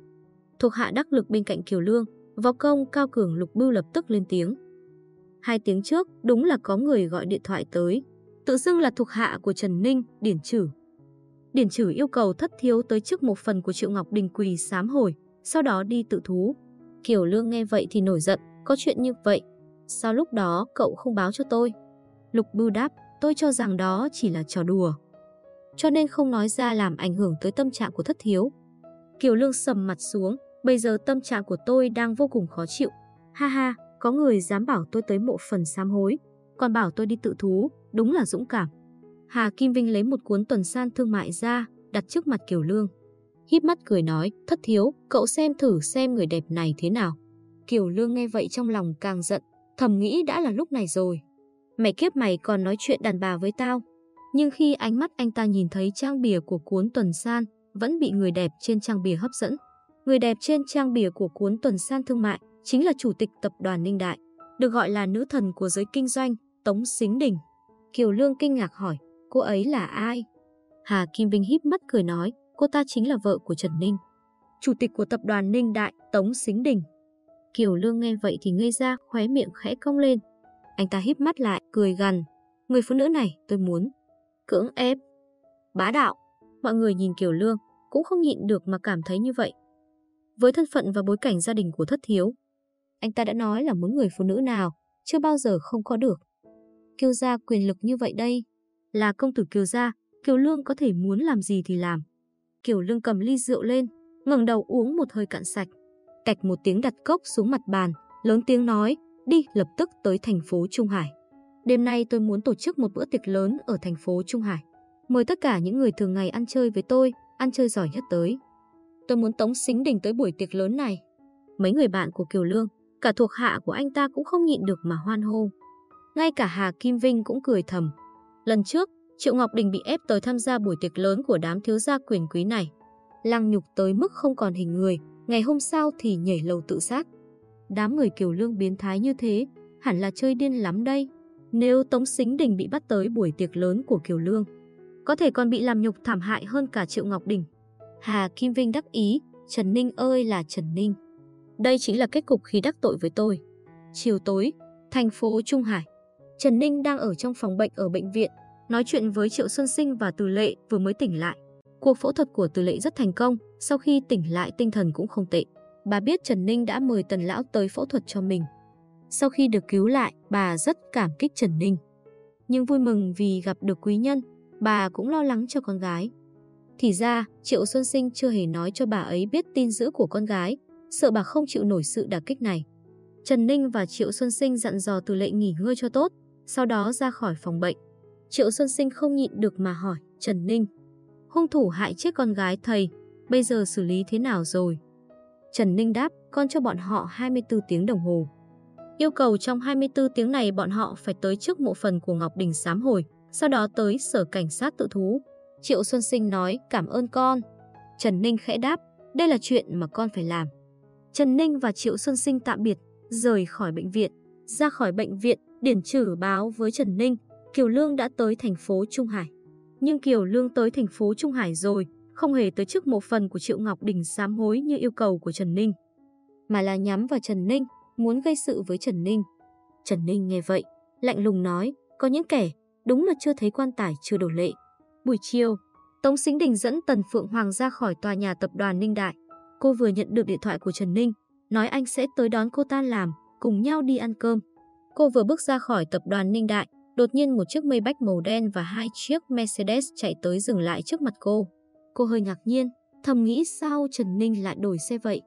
Thuộc hạ đắc lực bên cạnh Kiều Lương, võ công cao cường lục bưu lập tức lên tiếng. Hai tiếng trước, đúng là có người gọi điện thoại tới. Tự xưng là thuộc hạ của Trần Ninh, Điển Trử. Điển Trử yêu cầu thất thiếu tới trước một phần của Triệu Ngọc Đình quỳ sám hồi, sau đó đi tự thú. Kiều Lương nghe vậy thì nổi giận, có chuyện như vậy. Sao lúc đó cậu không báo cho tôi? Lục Bưu đáp, tôi cho rằng đó chỉ là trò đùa. Cho nên không nói ra làm ảnh hưởng tới tâm trạng của thất thiếu. Kiều Lương sầm mặt xuống, bây giờ tâm trạng của tôi đang vô cùng khó chịu. Ha ha, có người dám bảo tôi tới mộ phần sám hối, còn bảo tôi đi tự thú, đúng là dũng cảm. Hà Kim Vinh lấy một cuốn tuần san thương mại ra, đặt trước mặt Kiều Lương. Híp mắt cười nói, thất thiếu, cậu xem thử xem người đẹp này thế nào. Kiều Lương nghe vậy trong lòng càng giận, thầm nghĩ đã là lúc này rồi. Mày kiếp mày còn nói chuyện đàn bà với tao. Nhưng khi ánh mắt anh ta nhìn thấy trang bìa của cuốn tuần san, vẫn bị người đẹp trên trang bìa hấp dẫn. Người đẹp trên trang bìa của cuốn tuần san thương mại chính là chủ tịch tập đoàn Ninh Đại, được gọi là nữ thần của giới kinh doanh, Tống Xính Đình. Kiều Lương kinh ngạc hỏi, cô ấy là ai? Hà Kim Vinh híp mắt cười nói, cô ta chính là vợ của Trần Ninh. Chủ tịch của tập đoàn Ninh Đại, Tống Xính Đình. Kiều Lương nghe vậy thì ngây ra, khóe miệng khẽ cong lên. Anh ta híp mắt lại, cười gằn. Người phụ nữ này tôi muốn. Cưỡng ép. Bá đạo. Mọi người nhìn Kiều Lương, cũng không nhịn được mà cảm thấy như vậy. Với thân phận và bối cảnh gia đình của thất thiếu, anh ta đã nói là muốn người phụ nữ nào, chưa bao giờ không có được. Kiều gia quyền lực như vậy đây, là công tử Kiều gia, Kiều Lương có thể muốn làm gì thì làm. Kiều Lương cầm ly rượu lên, ngẩng đầu uống một hơi cạn sạch. Cạch một tiếng đặt cốc xuống mặt bàn, lớn tiếng nói, đi lập tức tới thành phố Trung Hải. Đêm nay tôi muốn tổ chức một bữa tiệc lớn ở thành phố Trung Hải. Mời tất cả những người thường ngày ăn chơi với tôi, ăn chơi giỏi nhất tới. Tôi muốn tống xính đình tới buổi tiệc lớn này. Mấy người bạn của Kiều Lương, cả thuộc hạ của anh ta cũng không nhịn được mà hoan hô. Ngay cả Hà Kim Vinh cũng cười thầm. Lần trước, Triệu Ngọc Đình bị ép tới tham gia buổi tiệc lớn của đám thiếu gia quyền quý này. Lăng nhục tới mức không còn hình người, ngày hôm sau thì nhảy lầu tự sát. Đám người Kiều Lương biến thái như thế, hẳn là chơi điên lắm đây. Nếu Tống Xính Đình bị bắt tới buổi tiệc lớn của Kiều Lương, có thể còn bị làm nhục thảm hại hơn cả Triệu Ngọc Đình. Hà Kim Vinh đắc ý, Trần Ninh ơi là Trần Ninh. Đây chính là kết cục khi đắc tội với tôi. Chiều tối, thành phố Trung Hải. Trần Ninh đang ở trong phòng bệnh ở bệnh viện, nói chuyện với Triệu Xuân Sinh và Từ Lệ vừa mới tỉnh lại. Cuộc phẫu thuật của Từ Lệ rất thành công, sau khi tỉnh lại tinh thần cũng không tệ. Bà biết Trần Ninh đã mời Tần Lão tới phẫu thuật cho mình. Sau khi được cứu lại, bà rất cảm kích Trần Ninh. Nhưng vui mừng vì gặp được quý nhân, bà cũng lo lắng cho con gái. Thì ra, Triệu Xuân Sinh chưa hề nói cho bà ấy biết tin dữ của con gái, sợ bà không chịu nổi sự đả kích này. Trần Ninh và Triệu Xuân Sinh dặn dò Từ Lệ nghỉ ngơi cho tốt, sau đó ra khỏi phòng bệnh. Triệu Xuân Sinh không nhịn được mà hỏi, Trần Ninh, hung thủ hại chết con gái thầy, bây giờ xử lý thế nào rồi? Trần Ninh đáp, con cho bọn họ 24 tiếng đồng hồ. Yêu cầu trong 24 tiếng này bọn họ phải tới trước mộ phần của Ngọc Đình sám hồi, sau đó tới sở cảnh sát tự thú. Triệu Xuân Sinh nói cảm ơn con. Trần Ninh khẽ đáp, đây là chuyện mà con phải làm. Trần Ninh và Triệu Xuân Sinh tạm biệt, rời khỏi bệnh viện. Ra khỏi bệnh viện, Điển Trử báo với Trần Ninh, Kiều Lương đã tới thành phố Trung Hải. Nhưng Kiều Lương tới thành phố Trung Hải rồi, không hề tới trước một phần của Triệu Ngọc Đình sám hối như yêu cầu của Trần Ninh, mà là nhắm vào Trần Ninh, muốn gây sự với Trần Ninh. Trần Ninh nghe vậy, lạnh lùng nói, có những kẻ, đúng là chưa thấy quan tài chưa đổ lệ. Buổi chiều, Tống Sính Đình dẫn Tần Phượng Hoàng ra khỏi tòa nhà tập đoàn Ninh Đại. Cô vừa nhận được điện thoại của Trần Ninh, nói anh sẽ tới đón cô ta làm, cùng nhau đi ăn cơm. Cô vừa bước ra khỏi tập đoàn Ninh Đại, đột nhiên một chiếc Maybach màu đen và hai chiếc Mercedes chạy tới dừng lại trước mặt cô. Cô hơi ngạc nhiên, thầm nghĩ sao Trần Ninh lại đổi xe vậy.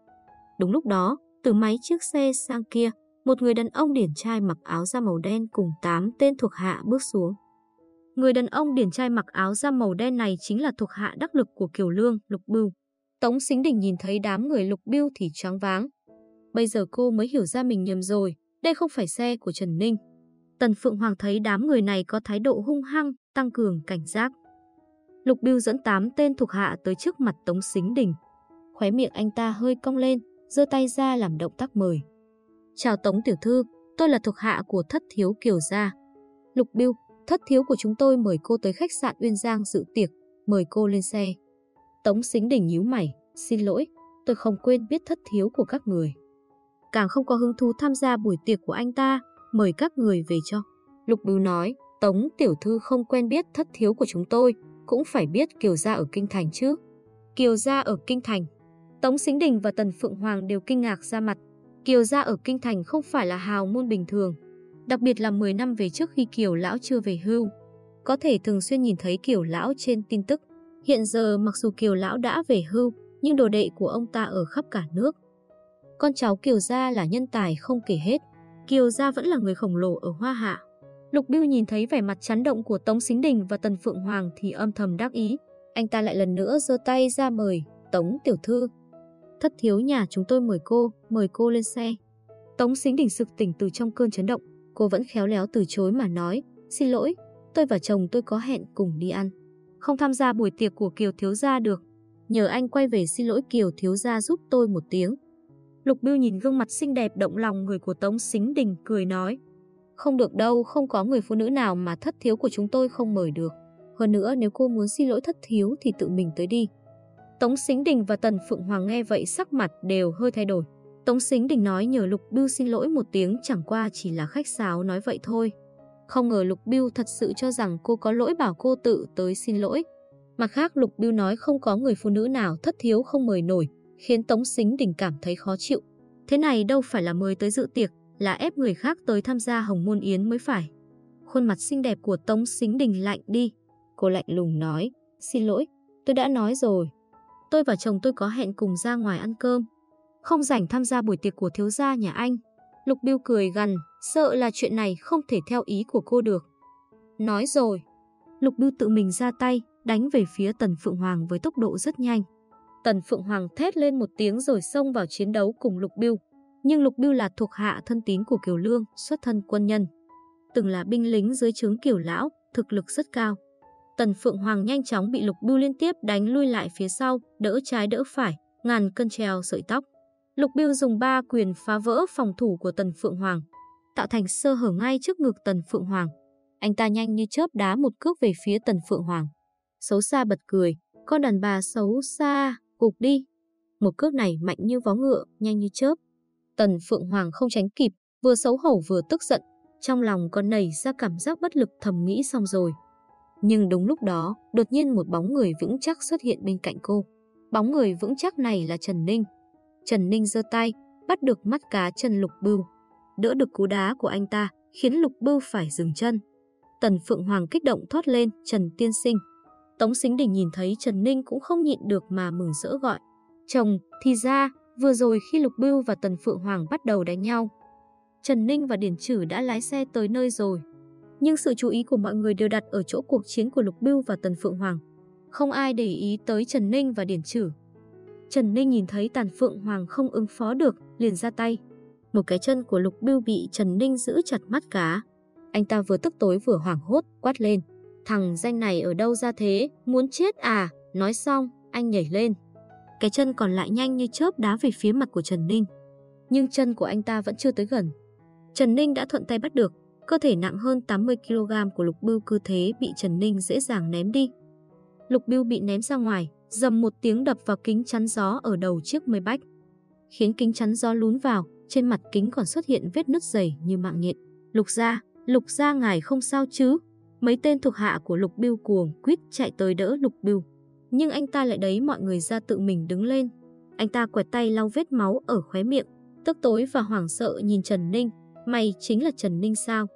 Đúng lúc đó, từ máy chiếc xe sang kia, một người đàn ông điển trai mặc áo da màu đen cùng 8 tên thuộc hạ bước xuống. Người đàn ông điển trai mặc áo da màu đen này chính là thuộc hạ đắc lực của Kiều Lương, Lục Bưu. Tống Xính Đình nhìn thấy đám người Lục Bưu thì choáng váng. Bây giờ cô mới hiểu ra mình nhầm rồi, đây không phải xe của Trần Ninh. Tần Phượng Hoàng thấy đám người này có thái độ hung hăng, tăng cường cảnh giác. Lục Biêu dẫn 8 tên thuộc hạ tới trước mặt Tống Xính Đình. Khóe miệng anh ta hơi cong lên, giơ tay ra làm động tác mời. Chào Tống Tiểu Thư, tôi là thuộc hạ của thất thiếu Kiều Gia. Lục Biêu, thất thiếu của chúng tôi mời cô tới khách sạn Uyên Giang dự tiệc, mời cô lên xe. Tống Xính Đình nhíu mày, xin lỗi, tôi không quên biết thất thiếu của các người. Càng không có hứng thú tham gia buổi tiệc của anh ta, mời các người về cho. Lục Bưu nói, Tống Tiểu Thư không quen biết thất thiếu của chúng tôi, cũng phải biết Kiều Gia ở Kinh Thành chứ. Kiều Gia ở Kinh Thành. Tống Xính Đình và Tần Phượng Hoàng đều kinh ngạc ra mặt. Kiều gia ở Kinh Thành không phải là hào môn bình thường, đặc biệt là 10 năm về trước khi Kiều lão chưa về hưu. Có thể thường xuyên nhìn thấy Kiều lão trên tin tức. Hiện giờ mặc dù Kiều lão đã về hưu, nhưng đồ đệ của ông ta ở khắp cả nước. Con cháu Kiều gia là nhân tài không kể hết. Kiều gia vẫn là người khổng lồ ở Hoa Hạ. Lục Biêu nhìn thấy vẻ mặt chấn động của Tống Xính Đình và Tần Phượng Hoàng thì âm thầm đắc ý. Anh ta lại lần nữa giơ tay ra mời Tống Tiểu Thư Thất thiếu nhà chúng tôi mời cô, mời cô lên xe. Tống xính đỉnh sực tỉnh từ trong cơn chấn động, cô vẫn khéo léo từ chối mà nói, xin lỗi, tôi và chồng tôi có hẹn cùng đi ăn. Không tham gia buổi tiệc của Kiều Thiếu Gia được. Nhờ anh quay về xin lỗi Kiều Thiếu Gia giúp tôi một tiếng. Lục Biêu nhìn gương mặt xinh đẹp động lòng người của Tống Xính Đình cười nói. Không được đâu, không có người phụ nữ nào mà thất thiếu của chúng tôi không mời được. Hơn nữa nếu cô muốn xin lỗi thất thiếu thì tự mình tới đi. Tống Xính Đình và Tần Phượng Hoàng nghe vậy sắc mặt đều hơi thay đổi. Tống Xính Đình nói nhờ Lục Bưu xin lỗi một tiếng chẳng qua chỉ là khách sáo nói vậy thôi. Không ngờ Lục Bưu thật sự cho rằng cô có lỗi bảo cô tự tới xin lỗi. Mặt khác Lục Bưu nói không có người phụ nữ nào thất thiếu không mời nổi, khiến Tống Xính Đình cảm thấy khó chịu. Thế này đâu phải là mời tới dự tiệc, là ép người khác tới tham gia hồng môn yến mới phải. Khuôn mặt xinh đẹp của Tống Xính Đình lạnh đi. Cô lạnh lùng nói, xin lỗi, tôi đã nói rồi, tôi và chồng tôi có hẹn cùng ra ngoài ăn cơm. Không rảnh tham gia buổi tiệc của thiếu gia nhà anh. Lục Biêu cười gằn, sợ là chuyện này không thể theo ý của cô được. Nói rồi. Lục Biêu tự mình ra tay, đánh về phía Tần Phượng Hoàng với tốc độ rất nhanh. Tần Phượng Hoàng thét lên một tiếng rồi xông vào chiến đấu cùng Lục Biêu. Nhưng Lục Biêu là thuộc hạ thân tín của Kiều Lương, xuất thân quân nhân. Từng là binh lính dưới trướng Kiều Lão, thực lực rất cao. Tần Phượng Hoàng nhanh chóng bị Lục Biêu liên tiếp đánh lui lại phía sau, đỡ trái đỡ phải, ngàn cân treo sợi tóc. Lục Biêu dùng ba quyền phá vỡ phòng thủ của Tần Phượng Hoàng, tạo thành sơ hở ngay trước ngực Tần Phượng Hoàng. Anh ta nhanh như chớp đá một cước về phía Tần Phượng Hoàng. Xấu xa bật cười, con đàn bà xấu xa, cục đi. Một cước này mạnh như vó ngựa, nhanh như chớp. Tần Phượng Hoàng không tránh kịp, vừa xấu hổ vừa tức giận, trong lòng còn nảy ra cảm giác bất lực thầm nghĩ xong rồi. Nhưng đúng lúc đó, đột nhiên một bóng người vững chắc xuất hiện bên cạnh cô. Bóng người vững chắc này là Trần Ninh. Trần Ninh giơ tay, bắt được mắt cá chân Lục Bưu. Đỡ được cú đá của anh ta, khiến Lục Bưu phải dừng chân. Tần Phượng Hoàng kích động thoát lên, Trần Tiên Sinh. Tống Xính Đình nhìn thấy Trần Ninh cũng không nhịn được mà mừng rỡ gọi. Chồng, thì ra, vừa rồi khi Lục Bưu và Tần Phượng Hoàng bắt đầu đánh nhau, Trần Ninh và Điển Trử đã lái xe tới nơi rồi nhưng sự chú ý của mọi người đều đặt ở chỗ cuộc chiến của Lục Bưu và Tần Phượng Hoàng. Không ai để ý tới Trần Ninh và Điển Trử. Trần Ninh nhìn thấy Tần Phượng Hoàng không ứng phó được, liền ra tay. Một cái chân của Lục Bưu bị Trần Ninh giữ chặt mắt cá. Anh ta vừa tức tối vừa hoảng hốt, quát lên. Thằng danh này ở đâu ra thế, muốn chết à? Nói xong, anh nhảy lên. Cái chân còn lại nhanh như chớp đá về phía mặt của Trần Ninh. Nhưng chân của anh ta vẫn chưa tới gần. Trần Ninh đã thuận tay bắt được, Cơ thể nặng hơn 80kg của Lục Bưu cứ thế bị Trần Ninh dễ dàng ném đi. Lục Bưu bị ném ra ngoài, dầm một tiếng đập vào kính chắn gió ở đầu chiếc mây bách. Khiến kính chắn gió lún vào, trên mặt kính còn xuất hiện vết nứt dày như mạng nhện. Lục gia, lục gia ngài không sao chứ? Mấy tên thuộc hạ của Lục Biêu cuồng quýt chạy tới đỡ Lục Biêu. Nhưng anh ta lại đấy mọi người ra tự mình đứng lên. Anh ta quẹt tay lau vết máu ở khóe miệng, tức tối và hoảng sợ nhìn Trần Ninh. Mày chính là Trần Ninh sao?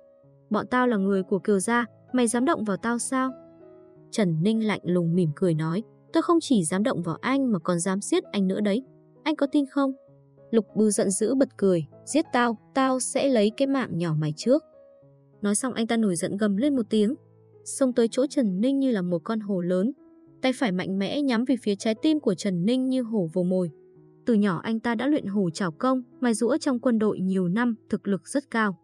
Bọn tao là người của Kiều Gia, mày dám động vào tao sao? Trần Ninh lạnh lùng mỉm cười nói, tôi không chỉ dám động vào anh mà còn dám giết anh nữa đấy. Anh có tin không? Lục Bư giận dữ bật cười, giết tao, tao sẽ lấy cái mạng nhỏ mày trước. Nói xong anh ta nổi giận gầm lên một tiếng, xông tới chỗ Trần Ninh như là một con hổ lớn. Tay phải mạnh mẽ nhắm về phía trái tim của Trần Ninh như hổ vồ mồi. Từ nhỏ anh ta đã luyện hổ chảo công, mài rũa trong quân đội nhiều năm, thực lực rất cao.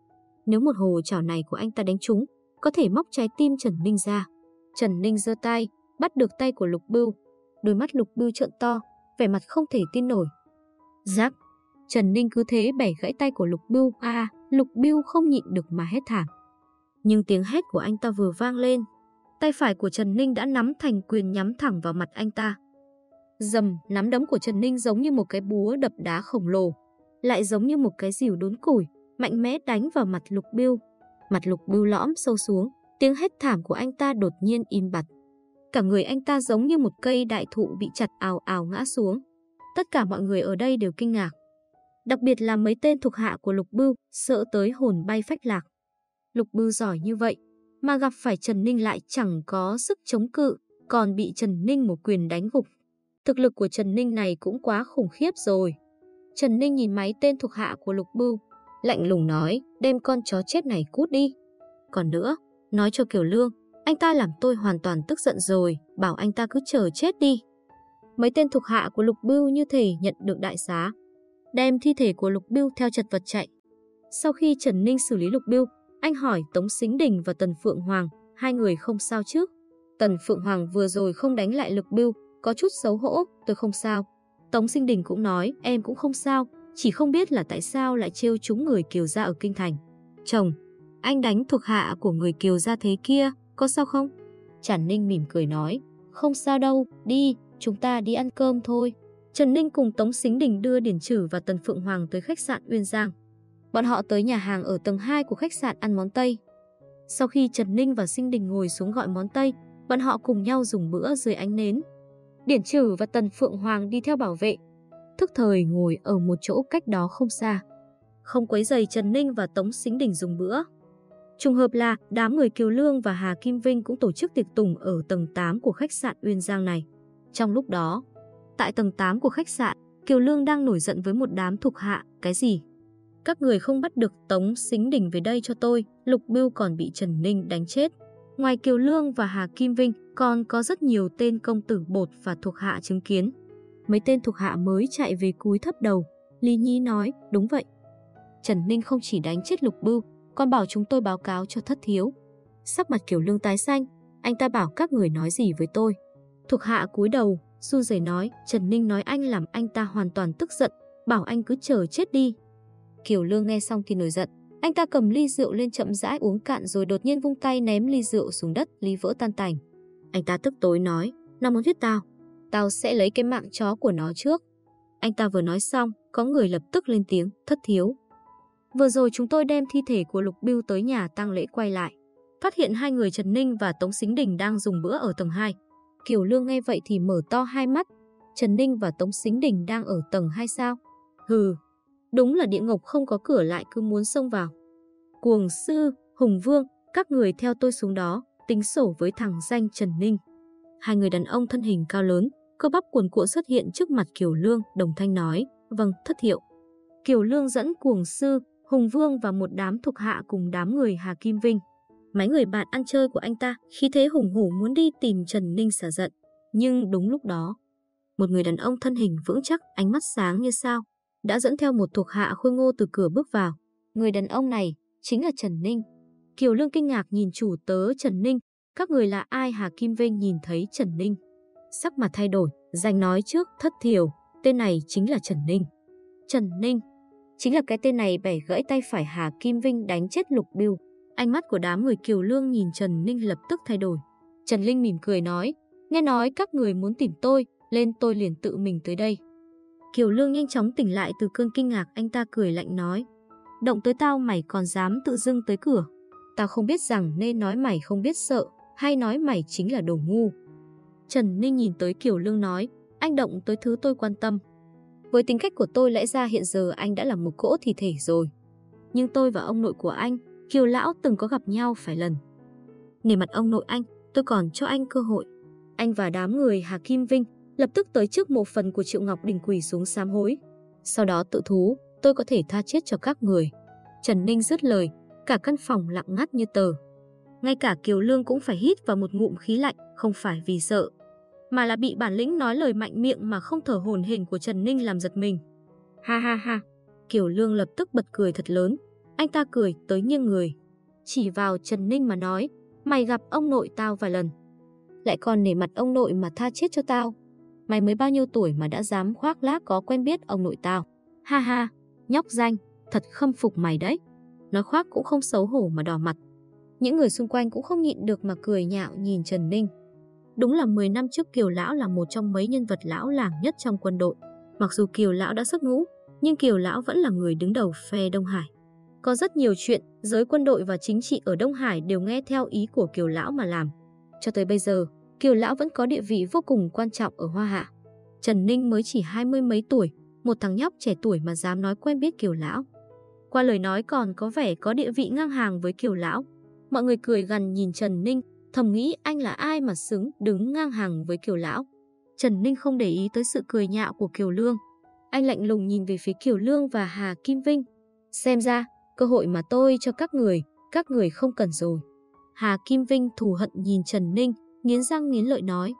Nếu một hồ chảo này của anh ta đánh trúng, có thể móc trái tim Trần Ninh ra. Trần Ninh giơ tay, bắt được tay của Lục Bưu. Đôi mắt Lục Bưu trợn to, vẻ mặt không thể tin nổi. Giáp, Trần Ninh cứ thế bẻ gãy tay của Lục Bưu. À, Lục Bưu không nhịn được mà hét thảm. Nhưng tiếng hét của anh ta vừa vang lên, tay phải của Trần Ninh đã nắm thành quyền nhắm thẳng vào mặt anh ta. Dầm, nắm đấm của Trần Ninh giống như một cái búa đập đá khổng lồ, lại giống như một cái dìu đốn củi, mạnh mẽ đánh vào mặt Lục Biêu. Mặt Lục Biêu lõm sâu xuống, tiếng hét thảm của anh ta đột nhiên im bặt. Cả người anh ta giống như một cây đại thụ bị chặt ào ào ngã xuống. Tất cả mọi người ở đây đều kinh ngạc. Đặc biệt là mấy tên thuộc hạ của Lục Bưu, sợ tới hồn bay phách lạc. Lục Bưu giỏi như vậy, mà gặp phải Trần Ninh lại chẳng có sức chống cự, còn bị Trần Ninh một quyền đánh gục. Thực lực của Trần Ninh này cũng quá khủng khiếp rồi. Trần Ninh nhìn máy tên thuộc hạ của Lục Bưu, lạnh lùng nói, đem con chó chết này cút đi. Còn nữa, nói cho Kiều Lương, anh ta làm tôi hoàn toàn tức giận rồi, bảo anh ta cứ chờ chết đi. Mấy tên thuộc hạ của Lục Bưu như thể nhận được đại xá, đem thi thể của Lục Bưu theo chật vật chạy. Sau khi Trần Ninh xử lý Lục Bưu, anh hỏi Tống Xính Đình và Tần Phượng Hoàng, hai người không sao chứ? Tần Phượng Hoàng vừa rồi không đánh lại Lực Bưu, có chút xấu hổ, tôi không sao. Tống Sinh Đình cũng nói, em cũng không sao, chỉ không biết là tại sao lại trêu chúng người Kiều gia ở Kinh Thành. Chồng, anh đánh thuộc hạ của người Kiều gia thế kia, có sao không? Trần Ninh mỉm cười nói, không sao đâu, đi, chúng ta đi ăn cơm thôi. Trần Ninh cùng Tống Xính Đình đưa Điển Trử và Tần Phượng Hoàng tới khách sạn Uyên Giang. Bọn họ tới nhà hàng ở tầng 2 của khách sạn ăn món Tây. Sau khi Trần Ninh và Sinh Đình ngồi xuống gọi món Tây, bọn họ cùng nhau dùng bữa dưới ánh nến. Điển Trử và Tần Phượng Hoàng đi theo bảo vệ, thức thời ngồi ở một chỗ cách đó không xa. Không quấy giày Trần Ninh và Tống Sinh Đình dùng bữa. Trùng hợp là đám người Kiều Lương và Hà Kim Vinh cũng tổ chức tiệc tùng ở tầng 8 của khách sạn Uyên Giang này. Trong lúc đó, tại tầng 8 của khách sạn, Kiều Lương đang nổi giận với một đám thuộc hạ, cái gì? Các người không bắt được Tống Xính Đình về đây cho tôi, Lục Bưu còn bị Trần Ninh đánh chết. Ngoài Kiều Lương và Hà Kim Vinh, còn có rất nhiều tên công tử bột và thuộc hạ chứng kiến. Mấy tên thuộc hạ mới chạy về cúi thấp đầu. Lý Nhi nói, đúng vậy. Trần Ninh không chỉ đánh chết Lục Bưu, còn bảo chúng tôi báo cáo cho thất thiếu. Sắc mặt kiều lương tái xanh, anh ta bảo các người nói gì với tôi. Thuộc hạ cúi đầu, su rời nói, Trần Ninh nói anh làm anh ta hoàn toàn tức giận, bảo anh cứ chờ chết đi. Kiều Lương nghe xong thì nổi giận, anh ta cầm ly rượu lên chậm rãi uống cạn rồi đột nhiên vung tay ném ly rượu xuống đất, ly vỡ tan tành. Anh ta tức tối nói, nó muốn giết tao, tao sẽ lấy cái mạng chó của nó trước. Anh ta vừa nói xong, có người lập tức lên tiếng, thất thiếu. Vừa rồi chúng tôi đem thi thể của Lục Biêu tới nhà tang lễ quay lại. Phát hiện hai người Trần Ninh và Tống Xính Đình đang dùng bữa ở tầng 2. Kiều Lương nghe vậy thì mở to hai mắt. Trần Ninh và Tống Xính Đình đang ở tầng 2 sao? Hừ, đúng là địa ngục không có cửa lại cứ muốn xông vào. Cuồng sư, Hùng Vương, các người theo tôi xuống đó, tính sổ với thằng danh Trần Ninh. Hai người đàn ông thân hình cao lớn, cơ bắp cuồn cuộn xuất hiện trước mặt Kiều Lương, đồng thanh nói, vâng, thất hiệu. Kiều Lương dẫn cuồng sư, Hùng Vương và một đám thuộc hạ cùng đám người Hà Kim Vinh. Mấy người bạn ăn chơi của anh ta khi thế hùng hổ muốn đi tìm Trần Ninh xả giận. Nhưng đúng lúc đó, một người đàn ông thân hình vững chắc, ánh mắt sáng như sao, đã dẫn theo một thuộc hạ khôi ngô từ cửa bước vào. Người đàn ông này chính là Trần Ninh. Kiều Lương kinh ngạc nhìn chủ tớ Trần Ninh, các người là ai Hà Kim Vinh nhìn thấy Trần Ninh. Sắc mặt thay đổi, danh nói trước thất thiểu, tên này chính là Trần Ninh. Trần Ninh, chính là cái tên này bẻ gãy tay phải Hà Kim Vinh đánh chết Lục Biêu. Ánh mắt của đám người Kiều Lương nhìn Trần Ninh lập tức thay đổi. Trần Linh mỉm cười nói, Nghe nói các người muốn tìm tôi, lên tôi liền tự mình tới đây. Kiều Lương nhanh chóng tỉnh lại từ cơn kinh ngạc, anh ta cười lạnh nói. Động tới tao mày còn dám tự dưng tới cửa. Tao không biết rằng nên nói mày không biết sợ, hay nói mày chính là đồ ngu. Trần Ninh nhìn tới Kiều Lương nói, anh động tới thứ tôi quan tâm. Với tính cách của tôi lẽ ra hiện giờ anh đã là một cỗ thi thể rồi. Nhưng tôi và ông nội của anh, Kiều Lão từng có gặp nhau phải lần. Nể mặt ông nội anh, tôi còn cho anh cơ hội. Anh và đám người Hà Kim Vinh lập tức tới trước một phần của Triệu Ngọc Đình quỳ xuống sám hối. Sau đó tự thú, tôi có thể tha chết cho các người. Trần Ninh dứt lời, cả căn phòng lặng ngắt như tờ. Ngay cả Kiều Lương cũng phải hít vào một ngụm khí lạnh, không phải vì sợ, mà là bị bản lĩnh nói lời mạnh miệng mà không thở hồn hển của Trần Ninh làm giật mình. Ha ha ha, Kiều Lương lập tức bật cười thật lớn. Anh ta cười tới nghiêng người, chỉ vào Trần Ninh mà nói, mày gặp ông nội tao vài lần. Lại còn nể mặt ông nội mà tha chết cho tao. Mày mới bao nhiêu tuổi mà đã dám khoác lác có quen biết ông nội tao. Ha ha, nhóc danh, thật khâm phục mày đấy. Nói khoác cũng không xấu hổ mà đỏ mặt. Những người xung quanh cũng không nhịn được mà cười nhạo nhìn Trần Ninh. Đúng là 10 năm trước Kiều Lão là một trong mấy nhân vật lão làng nhất trong quân đội. Mặc dù Kiều Lão đã xuất ngũ, nhưng Kiều Lão vẫn là người đứng đầu phe Đông Hải. Có rất nhiều chuyện, giới quân đội và chính trị ở Đông Hải đều nghe theo ý của Kiều Lão mà làm. Cho tới bây giờ, Kiều Lão vẫn có địa vị vô cùng quan trọng ở Hoa Hạ. Trần Ninh mới chỉ hai mươi mấy tuổi, một thằng nhóc trẻ tuổi mà dám nói quen biết Kiều Lão. Qua lời nói còn có vẻ có địa vị ngang hàng với Kiều Lão. Mọi người cười gần nhìn Trần Ninh, thầm nghĩ anh là ai mà xứng đứng ngang hàng với Kiều Lão. Trần Ninh không để ý tới sự cười nhạo của Kiều Lương. Anh lạnh lùng nhìn về phía Kiều Lương và Hà Kim Vinh. Xem ra, cơ hội mà tôi cho các người, các người không cần rồi. Hà Kim Vinh thù hận nhìn Trần Ninh, nghiến răng nghiến lợi nói.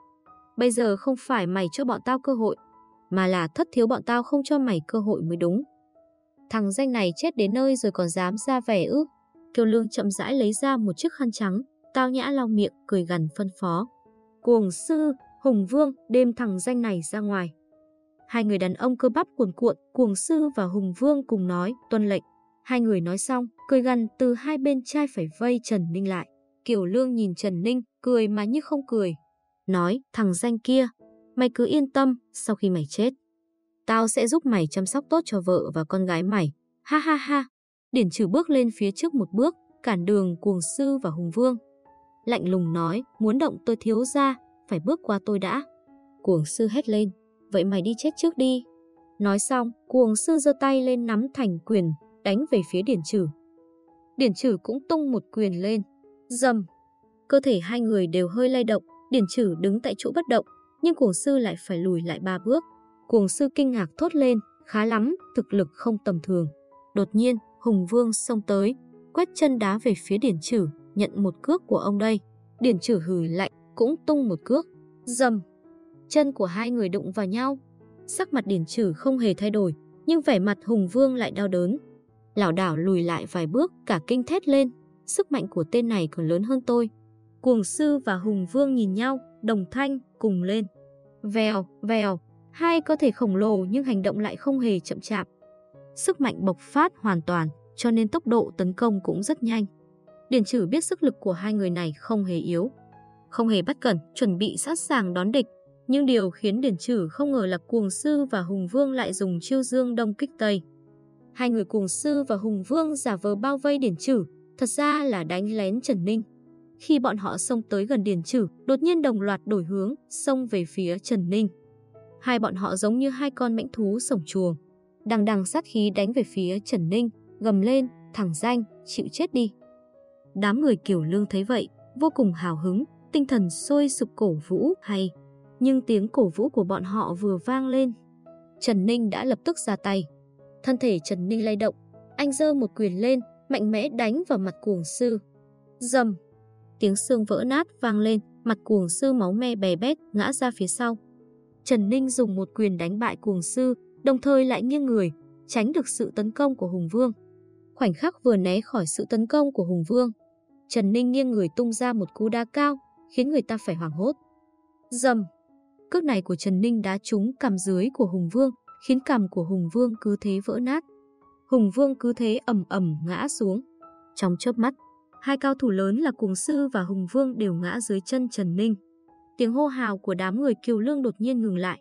Bây giờ không phải mày cho bọn tao cơ hội, mà là thất thiếu bọn tao không cho mày cơ hội mới đúng. Thằng danh này chết đến nơi rồi còn dám ra vẻ ư. Kiều Lương chậm rãi lấy ra một chiếc khăn trắng, tao nhã lau miệng, cười gần phân phó. Cuồng sư, Hùng Vương, đem thằng danh này ra ngoài. Hai người đàn ông cơ bắp cuồn cuộn, Cuồng sư và Hùng Vương cùng nói, tuân lệnh. Hai người nói xong, cười gần từ hai bên trai phải vây Trần Ninh lại. Kiều Lương nhìn Trần Ninh, cười mà như không cười. Nói, thằng danh kia, mày cứ yên tâm, sau khi mày chết. Tao sẽ giúp mày chăm sóc tốt cho vợ và con gái mày. Ha ha ha. Điển trừ bước lên phía trước một bước, cản đường cuồng sư và hùng vương. Lạnh lùng nói, muốn động tôi thiếu ra, phải bước qua tôi đã. Cuồng sư hét lên, vậy mày đi chết trước đi. Nói xong, cuồng sư giơ tay lên nắm thành quyền, đánh về phía điển trừ. Điển trừ cũng tung một quyền lên. Dầm. Cơ thể hai người đều hơi lay động, điển trừ đứng tại chỗ bất động, nhưng cuồng sư lại phải lùi lại ba bước. Cuồng sư kinh ngạc thốt lên, khá lắm, thực lực không tầm thường. Đột nhiên, Hùng Vương xông tới, quét chân đá về phía điển trừ, nhận một cước của ông đây. Điển trừ hừ lạnh, cũng tung một cước. Dầm. Chân của hai người đụng vào nhau. Sắc mặt điển trừ không hề thay đổi, nhưng vẻ mặt Hùng Vương lại đau đớn. Lão đảo lùi lại vài bước, cả kinh thét lên. Sức mạnh của tên này còn lớn hơn tôi. Cuồng sư và Hùng Vương nhìn nhau, đồng thanh, cùng lên. Vèo, vèo, hai cơ thể khổng lồ nhưng hành động lại không hề chậm chạp. Sức mạnh bộc phát hoàn toàn, cho nên tốc độ tấn công cũng rất nhanh. Điền trừ biết sức lực của hai người này không hề yếu. Không hề bất cẩn, chuẩn bị sẵn sàng đón địch. Nhưng điều khiến Điền trừ không ngờ là Cuồng Sư và Hùng Vương lại dùng chiêu dương đông kích Tây. Hai người Cuồng Sư và Hùng Vương giả vờ bao vây Điền trừ, thật ra là đánh lén Trần Ninh. Khi bọn họ xông tới gần Điền Trử, đột nhiên đồng loạt đổi hướng, xông về phía Trần Ninh. Hai bọn họ giống như hai con mãnh thú sổng chuồng. Đằng đằng sát khí đánh về phía Trần Ninh, gầm lên, thẳng danh, chịu chết đi. Đám người kiểu lương thấy vậy, vô cùng hào hứng, tinh thần sôi sục cổ vũ hay. Nhưng tiếng cổ vũ của bọn họ vừa vang lên. Trần Ninh đã lập tức ra tay. Thân thể Trần Ninh lay động, anh giơ một quyền lên, mạnh mẽ đánh vào mặt cuồng sư. Dầm! Tiếng xương vỡ nát vang lên, mặt cuồng sư máu me bè bét ngã ra phía sau. Trần Ninh dùng một quyền đánh bại cuồng sư, đồng thời lại nghiêng người, tránh được sự tấn công của Hùng Vương. Khoảnh khắc vừa né khỏi sự tấn công của Hùng Vương, Trần Ninh nghiêng người tung ra một cú đá cao, khiến người ta phải hoảng hốt. Dầm! Cước này của Trần Ninh đá trúng cằm dưới của Hùng Vương, khiến cằm của Hùng Vương cứ thế vỡ nát. Hùng Vương cứ thế ầm ầm ngã xuống. Trong chớp mắt, hai cao thủ lớn là Cuồng Sư và Hùng Vương đều ngã dưới chân Trần Ninh. tiếng hô hào của đám người Kiều Lương đột nhiên ngừng lại.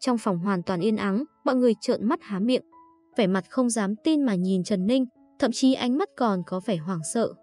Trong phòng hoàn toàn yên ắng, mọi người trợn mắt há miệng, vẻ mặt không dám tin mà nhìn Trần Ninh, thậm chí ánh mắt còn có vẻ hoảng sợ.